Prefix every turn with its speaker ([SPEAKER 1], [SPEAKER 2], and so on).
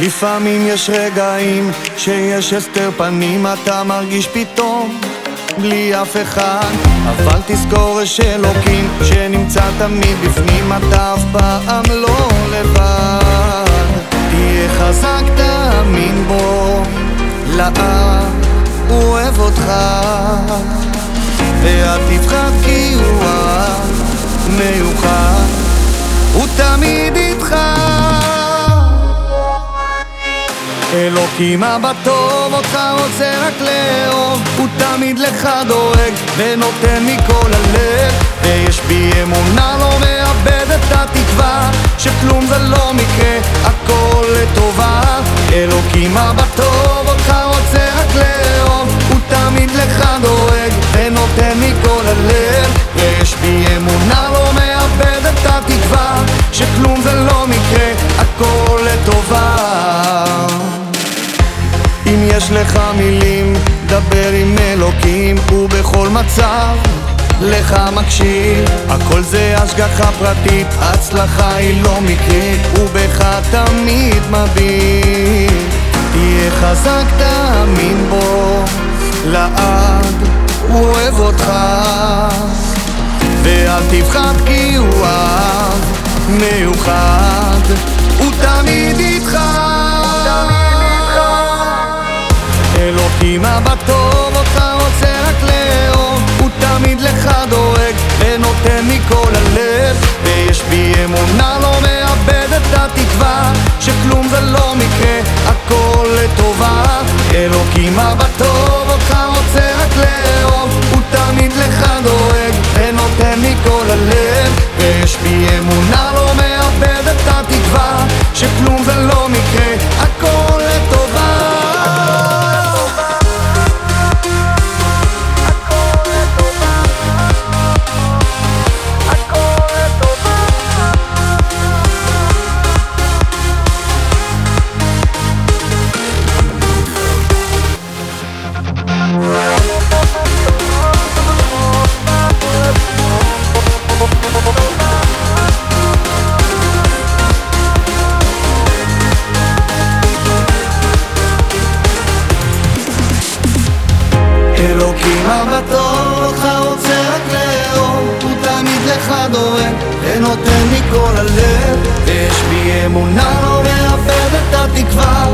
[SPEAKER 1] לפעמים יש רגעים שיש הסתר פנים, אתה מרגיש פתאום בלי אף אחד. אבל תזכור יש אלוקים שנמצא תמיד בפנים, אתה אף פעם לא לבד. תהיה חזק, תאמין בו, לעד הוא אוהב אותך. ואל תפחד כי הוא מיוחד הוא תמיד איתך אלוקים אבא טוב, אותך רוצה רק לאהוב. הוא תמיד לך דואג ונותן מכל הלב. ויש בי אמונה לא מאבד את התקווה שכלום זה לא מקרה, הכל לטובה. אלוקים אבא טוב, אם יש לך מילים, דבר עם אלוקים ובכל מצב לך מקשיב. הכל זה השגחה פרטית, הצלחה היא לא מקרית ובך תמיד מביט תהיה חזק, תאמין בו, לעד הוא אוהב אותך. ואל תפחד כי הוא אהב מיוחד הוא תמיד איתך אלוקים אבא טוב, אותך רוצה רק לאהוב. הוא תמיד לך דואג ונותן מכל הלב. ויש בי אמונה לא מאבד את התקווה שכלום זה לא מקרה, הכל לטובה. אלוקים אבא אלוקים אהבתו אותך רוצה רק לאהוב. הוא תמיד לך דורם ונותן מכל הלב. ויש בי אמונה לא מאבד את התקווה.